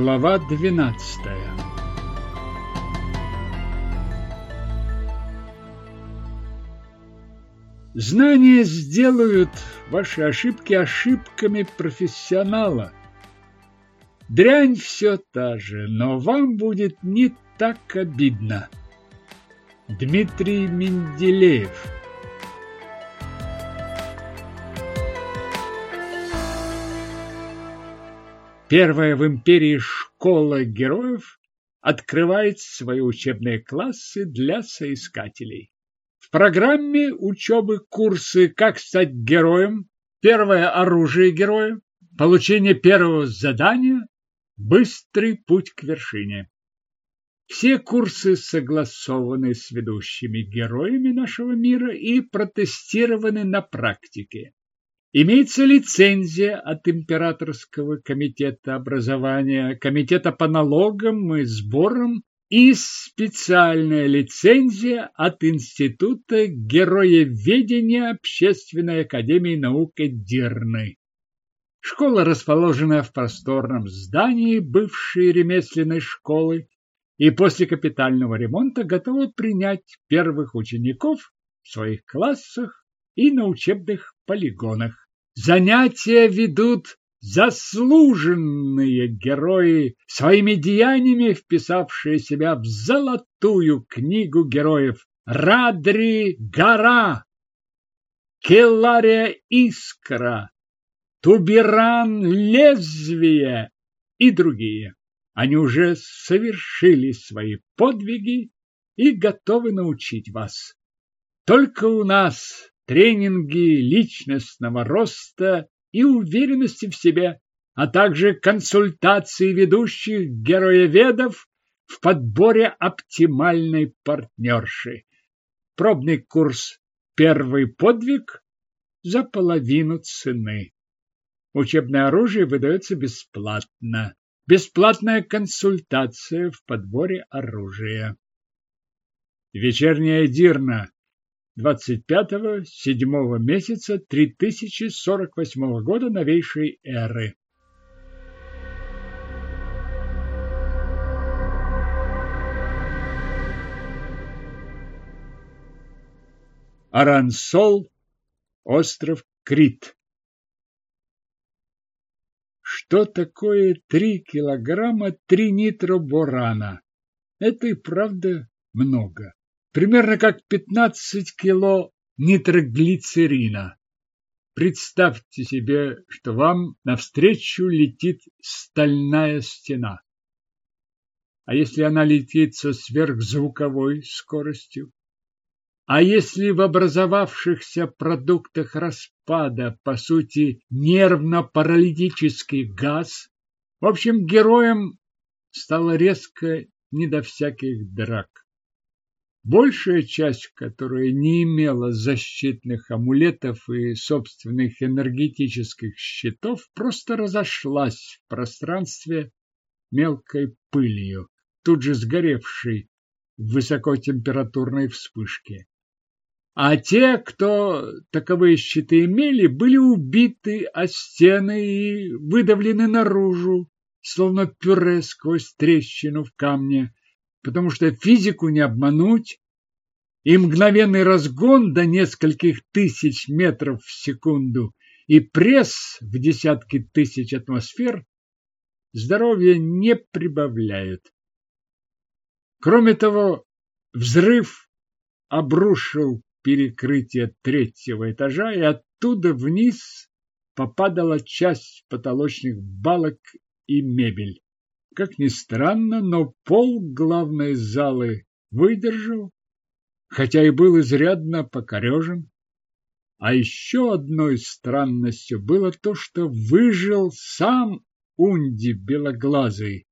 Глава двенадцатая Знания сделают ваши ошибки ошибками профессионала. Дрянь все та же, но вам будет не так обидно. Дмитрий Менделеев Первая в империи школа героев открывает свои учебные классы для соискателей. В программе учебы курсы «Как стать героем», «Первое оружие героя», «Получение первого задания», «Быстрый путь к вершине». Все курсы согласованы с ведущими героями нашего мира и протестированы на практике. Имеется лицензия от Императорского комитета образования, комитета по налогам и сборам и специальная лицензия от Института героеведения Общественной академии наук Дирны. Школа расположена в просторном здании бывшей ремесленной школы и после капитального ремонта готова принять первых учеников в своих классах и на учебных полигонах. Занятия ведут заслуженные герои, своими деяниями вписавшие себя в золотую книгу героев. Радри Гора, Келария Искра, Туберан Лезвие и другие. Они уже совершили свои подвиги и готовы научить вас. Только у нас тренинги личностного роста и уверенности в себе, а также консультации ведущих героеведов в подборе оптимальной партнерши. Пробный курс «Первый подвиг» за половину цены. Учебное оружие выдается бесплатно. Бесплатная консультация в подборе оружия. Вечерняя Дирна 25-го седьмого месяца 3048 года новейшей эры. Арансол, остров Крит. Что такое три килограмма тринитроборана? Это и правда много примерно как 15 кило нитроглицерина. Представьте себе, что вам навстречу летит стальная стена. А если она летит со сверхзвуковой скоростью? А если в образовавшихся продуктах распада, по сути, нервно-паралитический газ? В общем, героем стало резко не до всяких драк. Большая часть, которая не имела защитных амулетов и собственных энергетических щитов, просто разошлась в пространстве мелкой пылью, тут же сгоревшей в высокотемпературной вспышке. А те, кто таковые щиты имели, были убиты о стены и выдавлены наружу, словно пюре сквозь трещину в камне потому что физику не обмануть, и мгновенный разгон до нескольких тысяч метров в секунду и пресс в десятки тысяч атмосфер здоровья не прибавляют. Кроме того, взрыв обрушил перекрытие третьего этажа, и оттуда вниз попадала часть потолочных балок и мебель. Как ни странно, но пол главной залы выдержал, хотя и был изрядно покорежен. А еще одной странностью было то, что выжил сам Унди Белоглазый,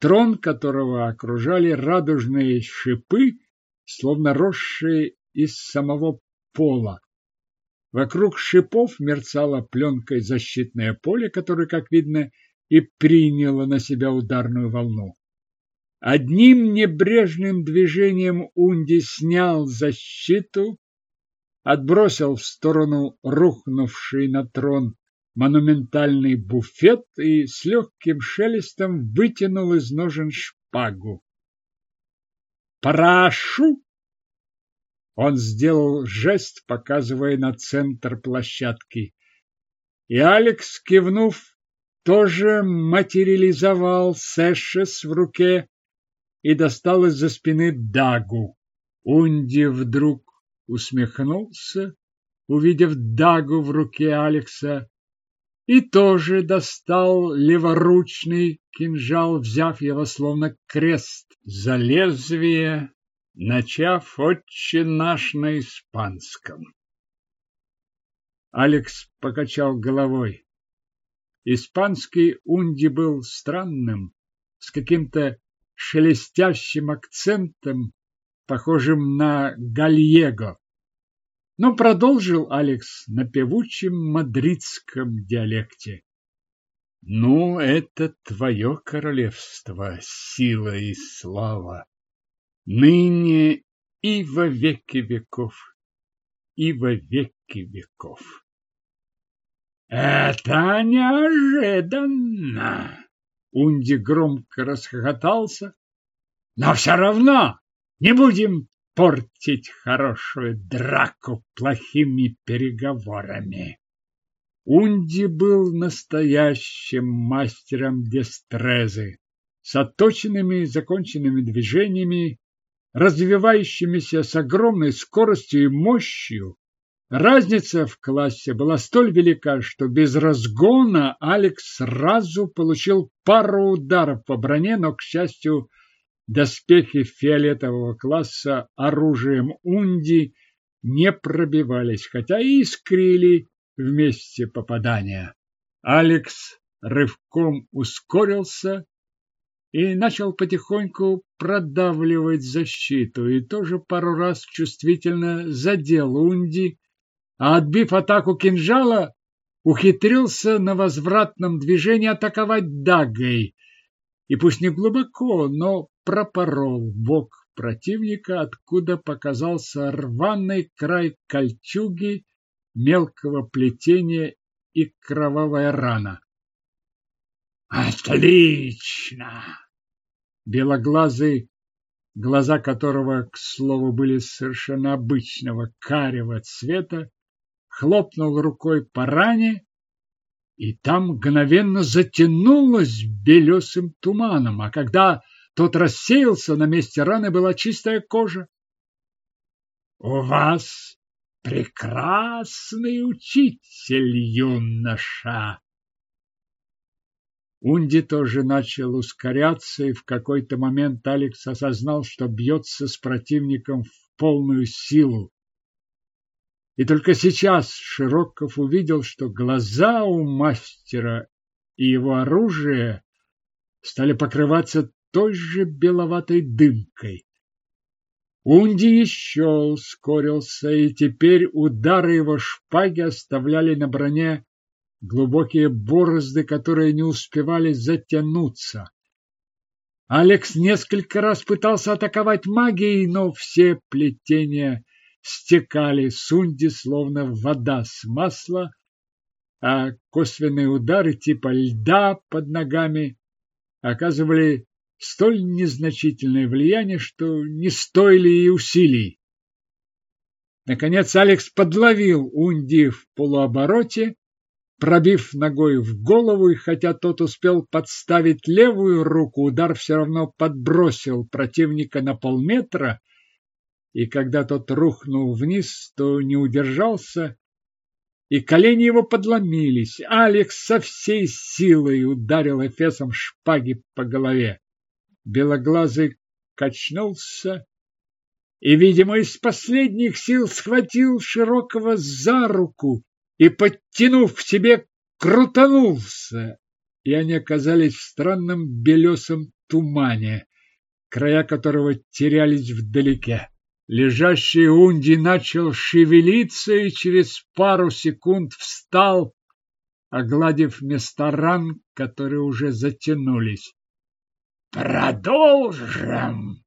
трон которого окружали радужные шипы, словно росшие из самого пола. Вокруг шипов мерцала пленкой защитное поле, которое, как видно, и приняла на себя ударную волну. Одним небрежным движением Унди снял защиту, отбросил в сторону рухнувший на трон монументальный буфет и с легким шелестом вытянул из ножен шпагу. «Прошу!» Он сделал жест, показывая на центр площадки. И Алекс, кивнув, тоже материализовал Сэшес в руке и достал из-за спины дагу. Унди вдруг усмехнулся, увидев дагу в руке Алекса, и тоже достал леворучный кинжал, взяв его словно крест за лезвие начав «Отче наш» на испанском. Алекс покачал головой. Испанский унди был странным, с каким-то шелестящим акцентом, похожим на гальего. Но продолжил Алекс на певучем мадридском диалекте. Ну, это твое королевство, сила и слава ныне и во веки веков, и во веки веков. Это неожиданно! Унди громко расхохотался. Но все равно не будем портить хорошую драку плохими переговорами. Унди был настоящим мастером дестрезы, с отточенными законченными движениями развивающимися с огромной скоростью и мощью. Разница в классе была столь велика, что без разгона Алекс сразу получил пару ударов по броне, но, к счастью, доспехи фиолетового класса оружием унди не пробивались, хотя и искрили вместе попадания. Алекс рывком ускорился и начал потихоньку продавливать защиту, и тоже пару раз чувствительно задел Унди, а отбив атаку кинжала, ухитрился на возвратном движении атаковать дагой, и пусть не глубоко, но пропорол бок противника, откуда показался рваный край кольчуги, мелкого плетения и кровавая рана. «Отлично!» Белоглазый, глаза которого, к слову, были совершенно обычного карего цвета, хлопнул рукой по ране, и там мгновенно затянулось белесым туманом, а когда тот рассеялся, на месте раны была чистая кожа. — У вас прекрасный учитель, юноша! Унди тоже начал ускоряться, и в какой-то момент Алекс осознал, что бьется с противником в полную силу. И только сейчас Широков увидел, что глаза у мастера и его оружие стали покрываться той же беловатой дымкой. Унди еще ускорился, и теперь удары его шпаги оставляли на броне глубокие борозды, которые не успевали затянуться. Алекс несколько раз пытался атаковать магией, но все плетения стекали Сунди, словно вода с масла, а косвенные удары типа льда под ногами оказывали столь незначительное влияние, что не стоили и усилий. Наконец Алекс подловил Унди в полуобороте пробив ногой в голову, и хотя тот успел подставить левую руку, удар все равно подбросил противника на полметра, и когда тот рухнул вниз, то не удержался, и колени его подломились. Алекс со всей силой ударил эфесом шпаги по голове. Белоглазый качнулся и, видимо, из последних сил схватил Широкого за руку, и, подтянув к себе, крутанулся, и они оказались в странном белесом тумане, края которого терялись вдалеке. Лежащий Унди начал шевелиться и через пару секунд встал, огладив места ран, которые уже затянулись. «Продолжим!»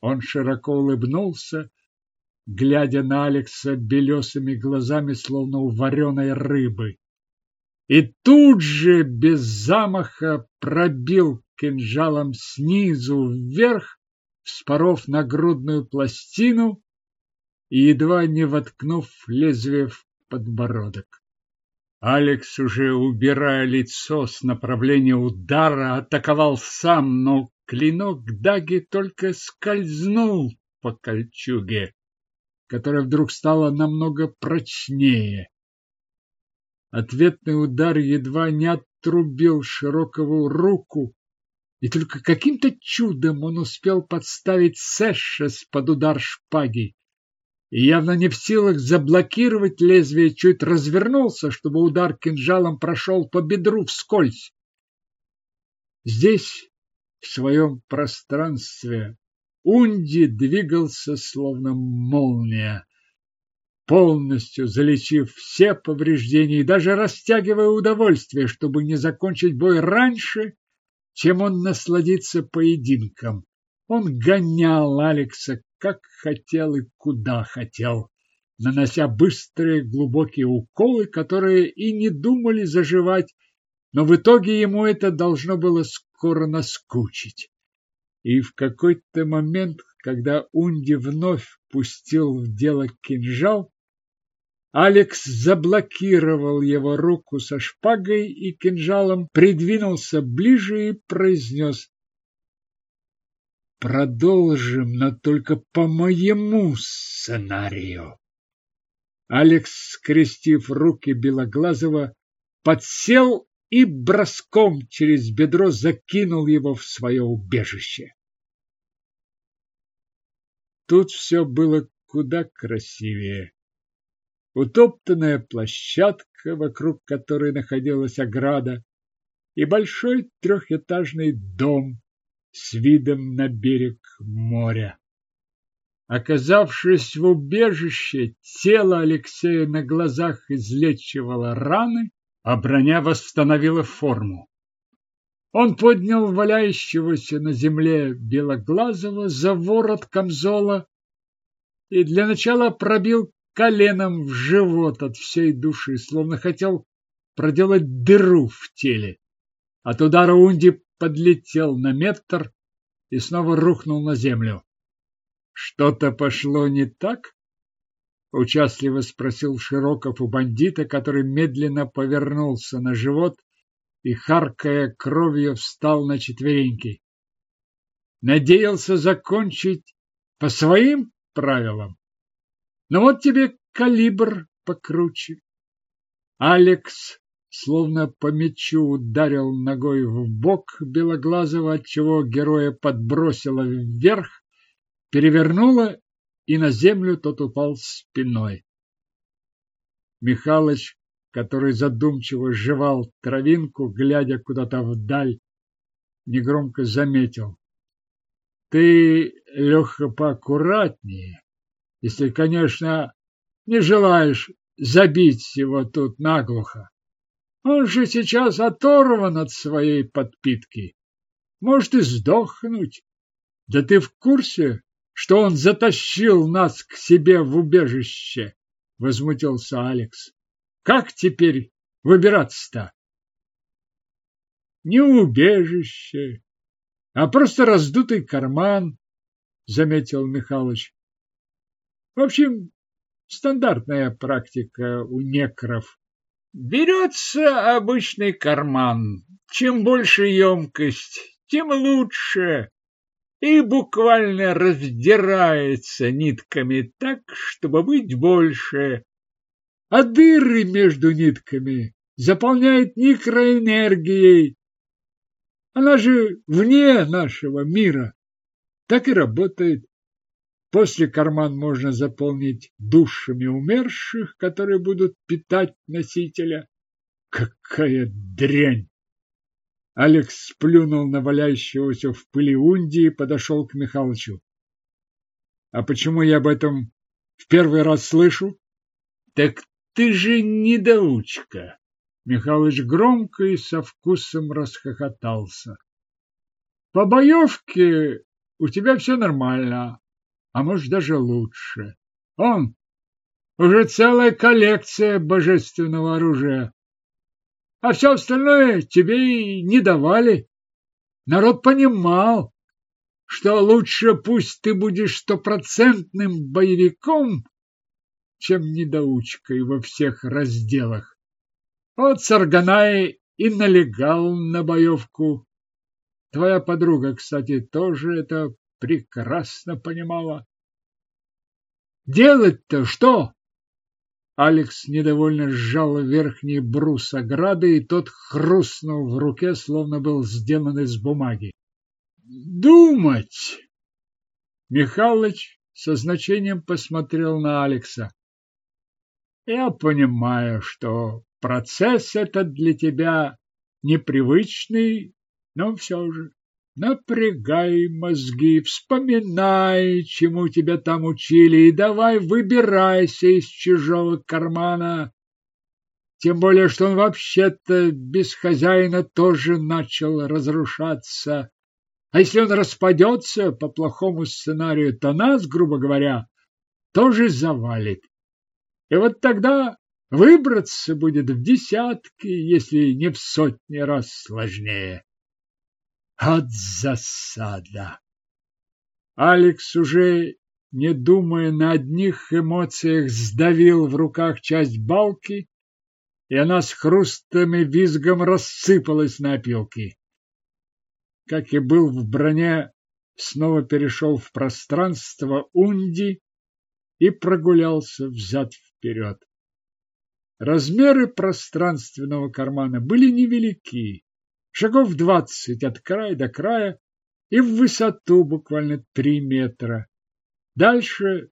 Он широко улыбнулся, глядя на Алекса белесыми глазами, словно у вареной рыбы. и тут же без замаха пробил кинжалом снизу вверх, вспоров нагрудную пластину и едва не воткнув лезвие в подбородок. Алекс, уже убирая лицо с направления удара, атаковал сам, но клинок Даги только скользнул по кольчуге, которая вдруг стала намного прочнее. Ответный удар едва не отрубил Широкову руку, и только каким-то чудом он успел подставить Сэшес под удар шпаги и явно не в силах заблокировать лезвие, чуть развернулся, чтобы удар кинжалом прошел по бедру вскользь. Здесь, в своем пространстве, Унди двигался словно молния, полностью залечив все повреждения и даже растягивая удовольствие, чтобы не закончить бой раньше, чем он насладится поединком. Он гонял Алекса как хотел и куда хотел, нанося быстрые глубокие уколы, которые и не думали заживать, но в итоге ему это должно было скоро наскучить. И в какой-то момент, когда Унди вновь пустил в дело кинжал, Алекс заблокировал его руку со шпагой и кинжалом, придвинулся ближе и произнес Продолжим, но только по моему сценарию. Алекс, скрестив руки Белоглазого, подсел и броском через бедро закинул его в свое убежище. Тут все было куда красивее. Утоптанная площадка, вокруг которой находилась ограда, и большой трехэтажный дом, с видом на берег моря. Оказавшись в убежище, тело Алексея на глазах излечивало раны, а броня восстановила форму. Он поднял валяющегося на земле белоглазого за ворот камзола и для начала пробил коленом в живот от всей души, словно хотел проделать дыру в теле. От удара Унди подлетел на метр и снова рухнул на землю. Что-то пошло не так? Участливо спросил Широков у бандита, который медленно повернулся на живот и, харкая кровью, встал на четвереньки. Надеялся закончить по своим правилам. Но вот тебе калибр покруче. Алекс словно по мячу ударил ногой в бок Белоглазого, отчего героя подбросило вверх, перевернуло, и на землю тот упал спиной. Михалыч, который задумчиво жевал травинку, глядя куда-то вдаль, негромко заметил. Ты, Леха, поаккуратнее, если, конечно, не желаешь забить его тут наглухо. Он же сейчас оторван от своей подпитки. Может и сдохнуть. Да ты в курсе, что он затащил нас к себе в убежище? Возмутился Алекс. Как теперь выбираться-то? Не убежище, а просто раздутый карман, заметил Михалыч. В общем, стандартная практика у некров. Берется обычный карман. Чем больше емкость, тем лучше. И буквально раздирается нитками так, чтобы быть больше. А дыры между нитками заполняет микроэнергией. Она же вне нашего мира. Так и работает. После карман можно заполнить душами умерших, которые будут питать носителя. Какая дрянь! Алекс сплюнул на валяющегося в пыли Унди и подошел к Михалычу. А почему я об этом в первый раз слышу? Так ты же недоучка. Михалыч громко и со вкусом расхохотался. По боевке у тебя все нормально, а может даже лучше. Он уже целая коллекция божественного оружия. а все остальное тебе и не давали. Народ понимал, что лучше пусть ты будешь стопроцентным боевиком, чем недоучкой во всех разделах. Вот Сарганай и налегал на боевку. Твоя подруга, кстати, тоже это прекрасно понимала. Делать-то что? Алекс недовольно сжал верхний брус ограды, и тот хрустнул в руке, словно был сделан из бумаги. Думать! Михалыч со значением посмотрел на Алекса. Я понимаю, что процесс этот для тебя непривычный, но все же напрягай мозги, вспоминай, чему тебя там учили, и давай выбирайся из чужого кармана. Тем более, что он вообще-то без хозяина тоже начал разрушаться. А если он распадется по плохому сценарию, то нас, грубо говоря, тоже завалит. И вот тогда выбраться будет в десятки, если не в сотни раз сложнее. От засада! Алекс уже не думая на одних эмоциях, сдавил в руках часть балки, и она с хрустом и визгом рассыпалась на опилки. Как и был в броне, снова перешел в пространство Унди и прогулялся взад-вперед. Размеры пространственного кармана были невелики, шагов двадцать от края до края и в высоту буквально три метра. Дальше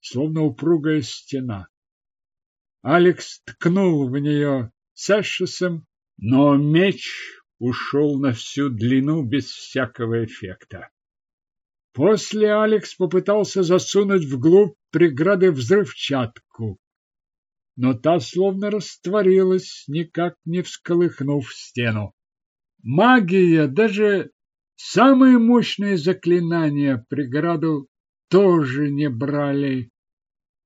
словно упругая стена. Алекс ткнул в нее Сэшесом, но меч ушел на всю длину без всякого эффекта. После Алекс попытался засунуть вглубь преграды взрывчатку, но та словно растворилась, никак не всколыхнув стену. Магия, даже самые мощные заклинания преграду тоже не брали.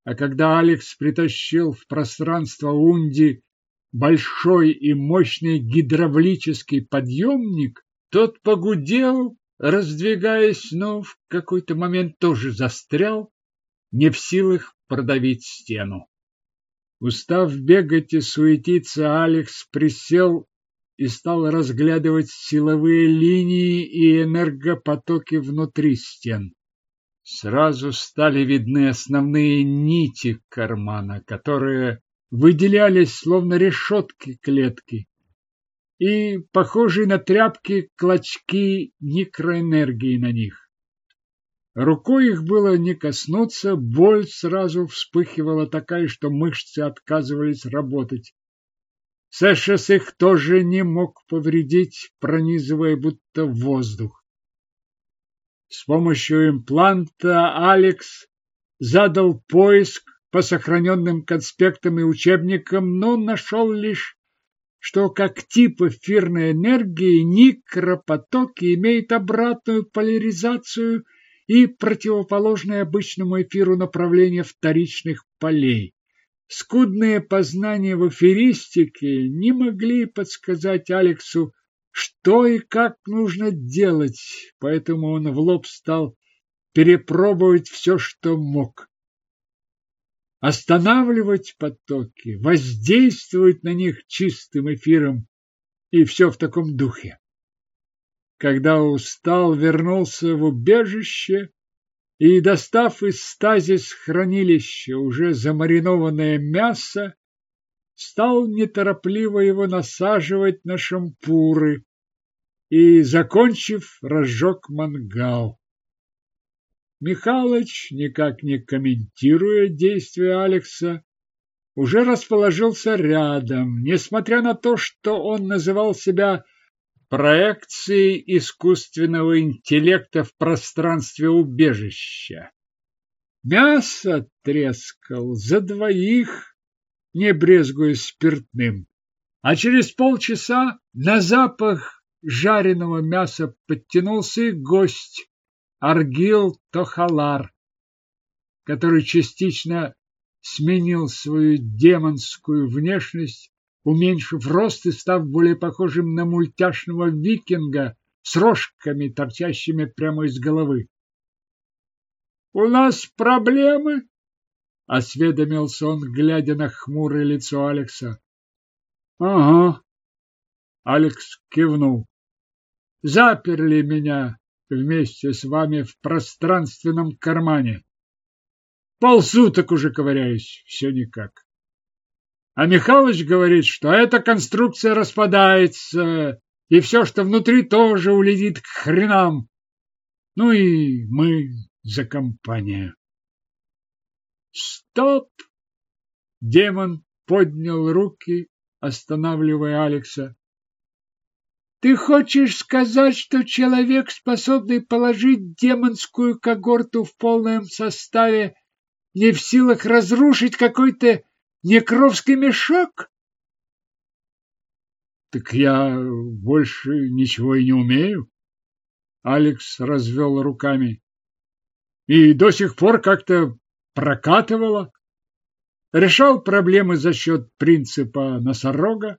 А когда Алекс притащил в пространство Унди большой и мощный гидравлический подъемник, тот погудел, раздвигаясь, но в какой-то момент тоже застрял, не в силах продавить стену. Устав бегать и суетиться, Алекс присел и стал разглядывать силовые линии и энергопотоки внутри стен. Сразу стали видны основные нити кармана, которые выделялись словно решетки клетки и похожие на тряпки клочки микроэнергии на них. Рукой их было не коснуться, боль сразу вспыхивала такая, что мышцы отказывались работать. Сэшес их тоже не мог повредить, пронизывая будто воздух. С помощью импланта Алекс задал поиск по сохраненным конспектам и учебникам, но нашел лишь, что как тип эфирной энергии микропотоки имеют обратную поляризацию и противоположное обычному эфиру направление вторичных полей. Скудные познания в аферистике не могли подсказать Алексу, что и как нужно делать, поэтому он в лоб стал перепробовать все, что мог. Останавливать потоки, воздействовать на них чистым эфиром и все в таком духе. Когда устал, вернулся в убежище и, достав из стазис хранилища уже замаринованное мясо, стал неторопливо его насаживать на шампуры и, закончив, разжег мангал. Михалыч, никак не комментируя действия Алекса, уже расположился рядом, несмотря на то, что он называл себя проекции искусственного интеллекта в пространстве убежища. Мясо трескал за двоих, не брезгуя спиртным. А через полчаса на запах жареного мяса подтянулся и гость Аргил Тохалар, который частично сменил свою демонскую внешность уменьшив рост и став более похожим на мультяшного викинга с рожками, торчащими прямо из головы. «У нас проблемы?» — осведомился он, глядя на хмурое лицо Алекса. «Ага». Алекс кивнул. «Заперли меня вместе с вами в пространственном кармане. Полсуток уже ковыряюсь, все никак. А Михалыч говорит, что эта конструкция распадается, и все, что внутри, тоже улетит к хренам. Ну и мы за компанию. Стоп! Демон поднял руки, останавливая Алекса. Ты хочешь сказать, что человек, способный положить демонскую когорту в полном составе, не в силах разрушить какой-то некровский мешок? Так я больше ничего и не умею. Алекс развел руками. И до сих пор как-то прокатывало. Решал проблемы за счет принципа носорога.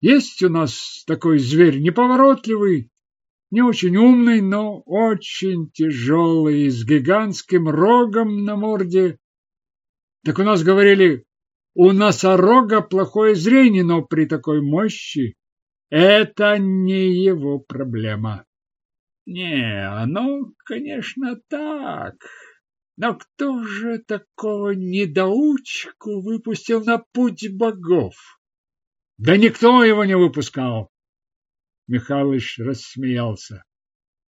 Есть у нас такой зверь неповоротливый, не очень умный, но очень тяжелый, с гигантским рогом на морде. Так у нас говорили, у носорога плохое зрение, но при такой мощи это не его проблема. Не, оно, конечно, так. Но кто же такого недоучку выпустил на путь богов? Да никто его не выпускал. Михалыч рассмеялся.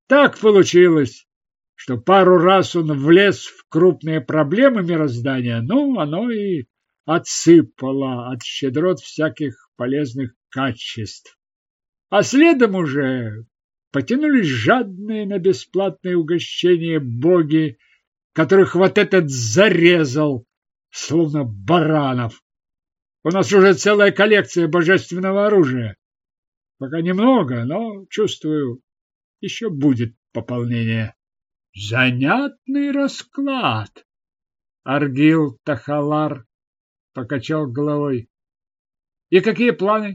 Так получилось, что пару раз он влез в крупные проблемы мироздания, ну, оно и отсыпало от щедрот всяких полезных качеств. А следом уже потянулись жадные на бесплатные угощения боги, которых вот этот зарезал, словно баранов. У нас уже целая коллекция божественного оружия. Пока немного, но, чувствую, еще будет пополнение. Занятный расклад. Аргил Тахалар покачал головой. И какие планы?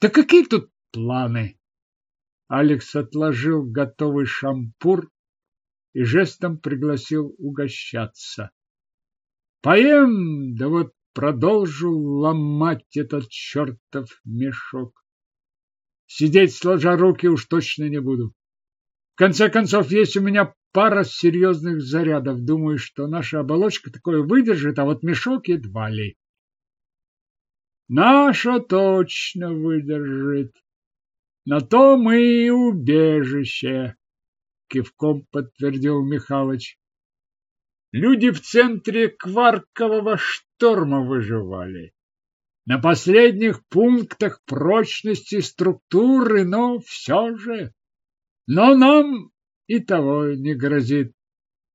Да какие тут планы? Алекс отложил готовый шампур и жестом пригласил угощаться. Поем, да вот продолжу ломать этот чертов мешок. Сидеть сложа руки уж точно не буду. В конце концов, есть у меня пара серьезных зарядов. Думаю, что наша оболочка такое выдержит, а вот мешок едва ли. Наша точно выдержит. На то мы и убежище, кивком подтвердил Михалыч. Люди в центре кваркового шторма выживали на последних пунктах прочности структуры, но все же. Но нам и того не грозит.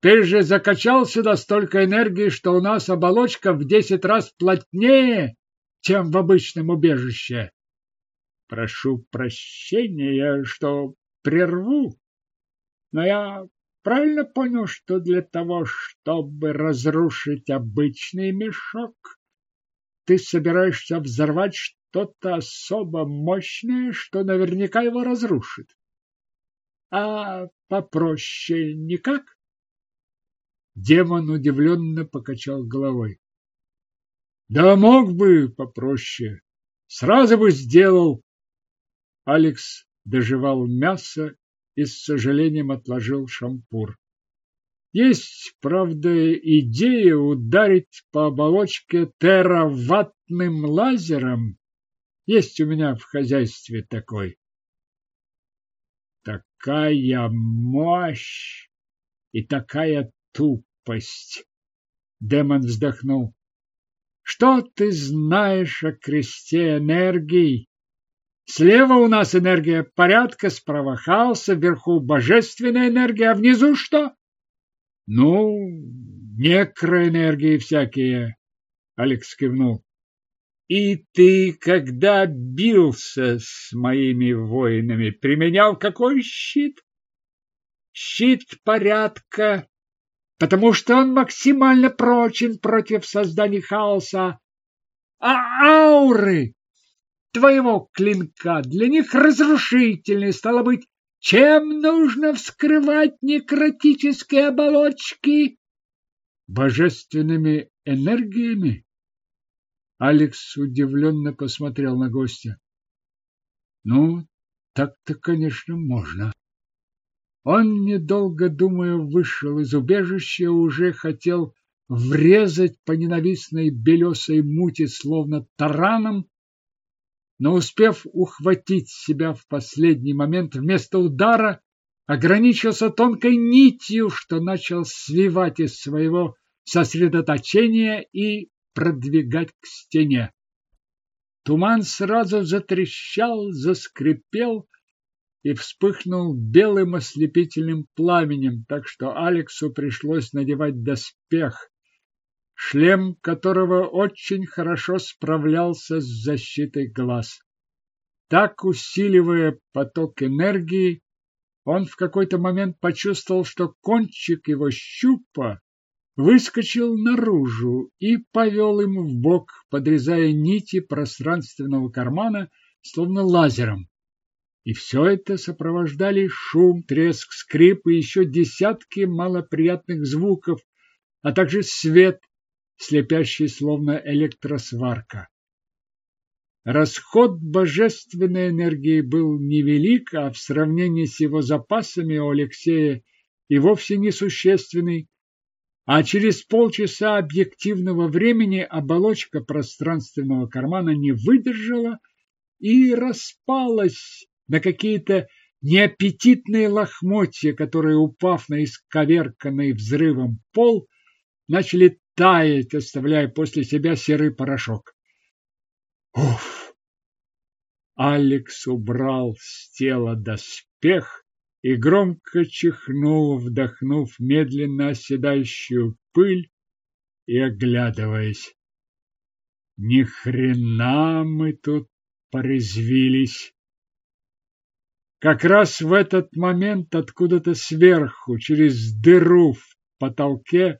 Ты же закачал сюда столько энергии, что у нас оболочка в десять раз плотнее, чем в обычном убежище. Прошу прощения, что прерву, но я правильно понял, что для того, чтобы разрушить обычный мешок, ты собираешься взорвать что-то особо мощное, что наверняка его разрушит. А попроще никак? Демон удивленно покачал головой. Да мог бы попроще. Сразу бы сделал. Алекс доживал мясо и с сожалением отложил шампур. Есть, правда, идея ударить по оболочке тераваттным лазером. Есть у меня в хозяйстве такой. Такая мощь и такая тупость. Демон вздохнул. Что ты знаешь о кресте энергии? Слева у нас энергия порядка, справа хаоса, вверху божественная энергия, а внизу что? Ну, некроэнергии всякие, Алекс кивнул. И ты, когда бился с моими воинами, применял какой щит? Щит порядка, потому что он максимально прочен против создания хаоса. А ауры твоего клинка для них разрушительный, стало быть, чем нужно вскрывать некротические оболочки? Божественными энергиями? Алекс удивленно посмотрел на гостя. Ну, так-то, конечно, можно. Он, недолго думая, вышел из убежища, уже хотел врезать по ненавистной белесой мути, словно тараном, но, успев ухватить себя в последний момент, вместо удара ограничился тонкой нитью, что начал свивать из своего сосредоточения и продвигать к стене. Туман сразу затрещал, заскрипел и вспыхнул белым ослепительным пламенем, так что Алексу пришлось надевать доспех, шлем которого очень хорошо справлялся с защитой глаз. Так, усиливая поток энергии, он в какой-то момент почувствовал, что кончик его щупа выскочил наружу и повел им в бок, подрезая нити пространственного кармана, словно лазером. И все это сопровождали шум, треск, скрип и еще десятки малоприятных звуков, а также свет, слепящий словно электросварка. Расход божественной энергии был невелик, а в сравнении с его запасами у Алексея и вовсе несущественный, а через полчаса объективного времени оболочка пространственного кармана не выдержала и распалась на какие-то неаппетитные лохмотья, которые, упав на исковерканный взрывом пол, начали таять, оставляя после себя серый порошок. Уф! Алекс убрал с тела доспех и громко чихнул, вдохнув медленно оседающую пыль и оглядываясь. Ни хрена мы тут порезвились. Как раз в этот момент откуда-то сверху, через дыру в потолке,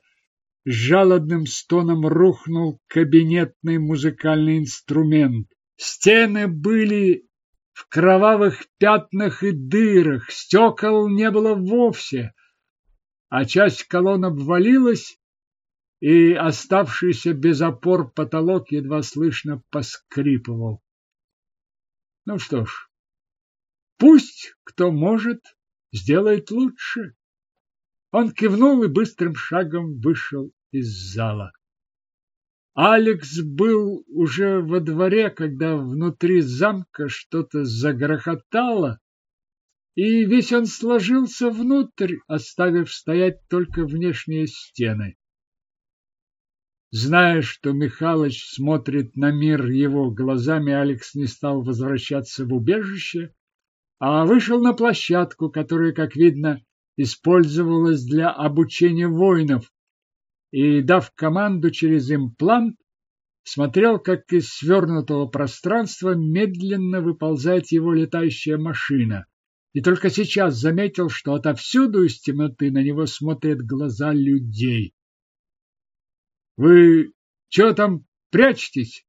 с жалобным стоном рухнул кабинетный музыкальный инструмент. Стены были в кровавых пятнах и дырах, стекол не было вовсе, а часть колонн обвалилась, и оставшийся без опор потолок едва слышно поскрипывал. Ну что ж, пусть кто может, сделает лучше. Он кивнул и быстрым шагом вышел из зала. Алекс был уже во дворе, когда внутри замка что-то загрохотало, и весь он сложился внутрь, оставив стоять только внешние стены. Зная, что Михалыч смотрит на мир его глазами, Алекс не стал возвращаться в убежище, а вышел на площадку, которая, как видно, использовалась для обучения воинов, и, дав команду через имплант, смотрел, как из свернутого пространства медленно выползает его летающая машина. И только сейчас заметил, что отовсюду из темноты на него смотрят глаза людей. «Вы что там прячетесь?»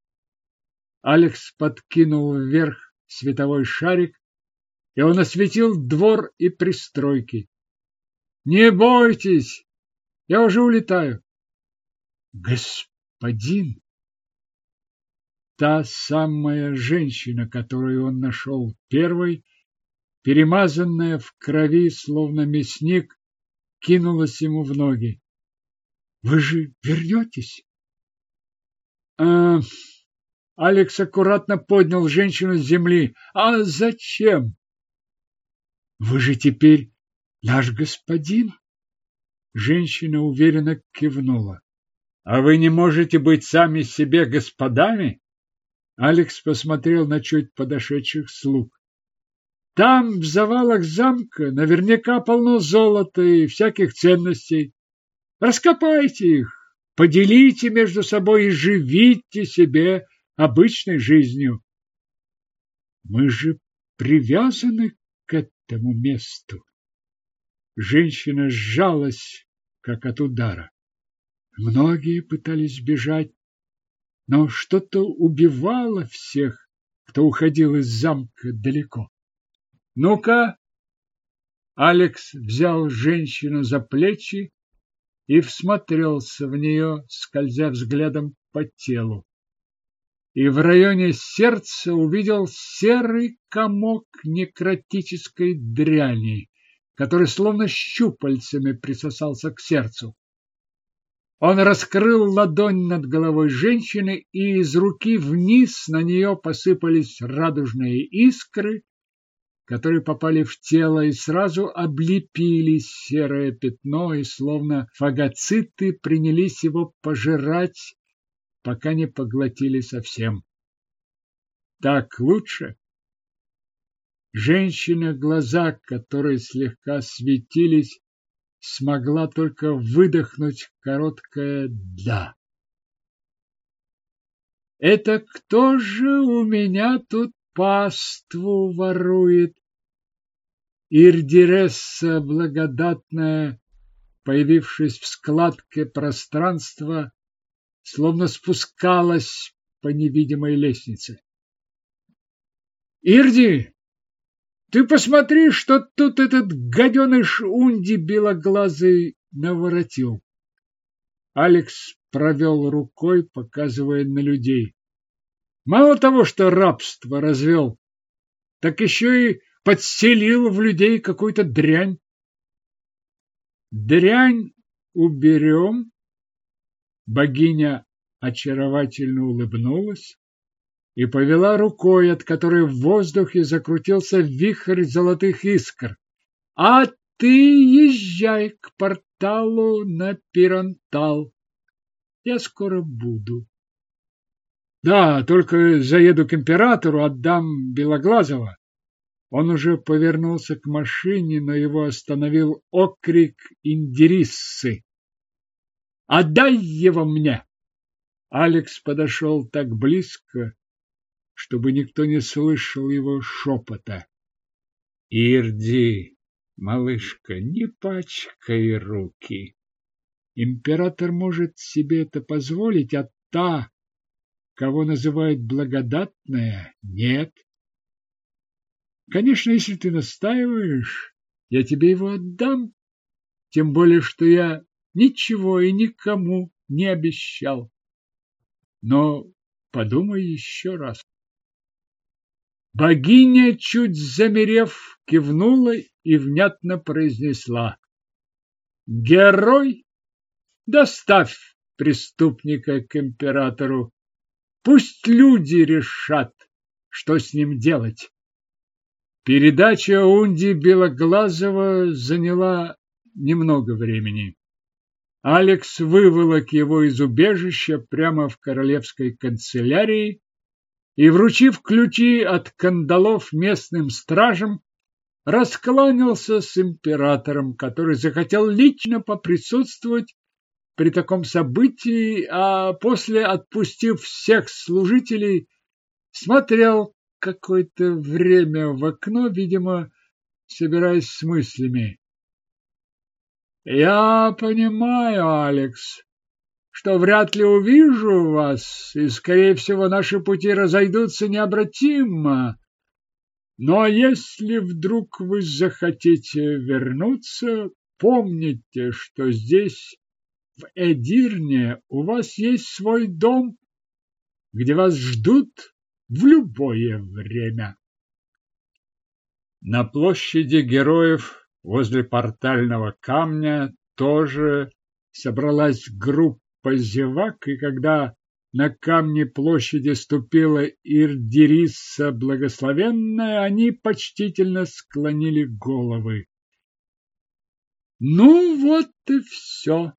Алекс подкинул вверх световой шарик, и он осветил двор и пристройки. Не бойтесь, я уже улетаю. Господин! Та самая женщина, которую он нашел первой, перемазанная в крови, словно мясник, кинулась ему в ноги. Вы же вернетесь? А, Алекс аккуратно поднял женщину с земли. А зачем? Вы же теперь Наш господин? Женщина уверенно кивнула. А вы не можете быть сами себе господами? Алекс посмотрел на чуть подошедших слуг. Там, в завалах замка, наверняка полно золота и всяких ценностей. Раскопайте их, поделите между собой и живите себе обычной жизнью. Мы же привязаны к этому месту. Женщина сжалась, как от удара. Многие пытались бежать, но что-то убивало всех, кто уходил из замка далеко. Ну-ка, Алекс взял женщину за плечи и всмотрелся в нее, скользя взглядом по телу. И в районе сердца увидел серый комок некротической дряни, который словно щупальцами присосался к сердцу. Он раскрыл ладонь над головой женщины, и из руки вниз на нее посыпались радужные искры, которые попали в тело и сразу облепили серое пятно, и словно фагоциты принялись его пожирать, пока не поглотили совсем. Так лучше? Женщина, глаза которые слегка светились, смогла только выдохнуть короткое «да». «Это кто же у меня тут паству ворует?» Ирдиресса благодатная, появившись в складке пространства, словно спускалась по невидимой лестнице. «Ирди, ты посмотри, что тут этот гаденыш Унди белоглазый наворотил!» Алекс провел рукой, показывая на людей. Мало того, что рабство развел, так еще и подселил в людей какую-то дрянь. Дрянь уберем. Богиня очаровательно улыбнулась и повела рукой, от которой в воздухе закрутился вихрь золотых искр. А ты езжай к порталу на Пирантал. Я скоро буду. Да, только заеду к императору, отдам Белоглазого. Он уже повернулся к машине, но его остановил окрик Индириссы. «Отдай его мне!» Алекс подошел так близко, чтобы никто не слышал его шепота. «Ирди, малышка, не пачкай руки. Император может себе это позволить, а та, кого называют благодатная, нет. Конечно, если ты настаиваешь, я тебе его отдам. Тем более, что я ничего и никому не обещал. Но подумай еще раз. Богиня, чуть замерев, кивнула и внятно произнесла. Герой, доставь преступника к императору. Пусть люди решат, что с ним делать. Передача Унди Белоглазова заняла немного времени. Алекс выволок его из убежища прямо в королевской канцелярии и, вручив ключи от кандалов местным стражам, раскланялся с императором, который захотел лично поприсутствовать при таком событии, а после, отпустив всех служителей, смотрел, какое-то время в окно, видимо, собираясь с мыслями. Я понимаю, Алекс, что вряд ли увижу вас, и, скорее всего, наши пути разойдутся необратимо. Но если вдруг вы захотите вернуться, помните, что здесь, в Эдирне, у вас есть свой дом, где вас ждут в любое время. На площади героев возле портального камня тоже собралась группа зевак, и когда на камне площади ступила Ирдириса Благословенная, они почтительно склонили головы. Ну вот и все.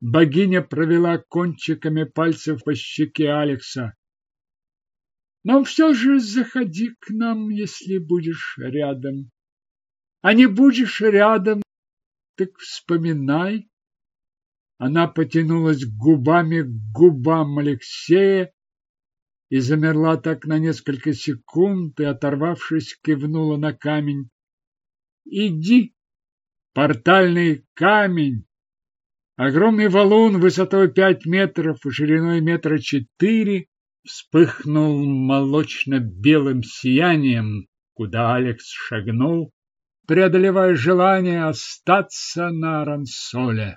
Богиня провела кончиками пальцев по щеке Алекса. Но все же заходи к нам, если будешь рядом. А не будешь рядом, так вспоминай. Она потянулась губами к губам Алексея и замерла так на несколько секунд и, оторвавшись, кивнула на камень. Иди, портальный камень, огромный валун высотой пять метров и шириной метра четыре, вспыхнул молочно-белым сиянием, куда Алекс шагнул, преодолевая желание остаться на Рансоле.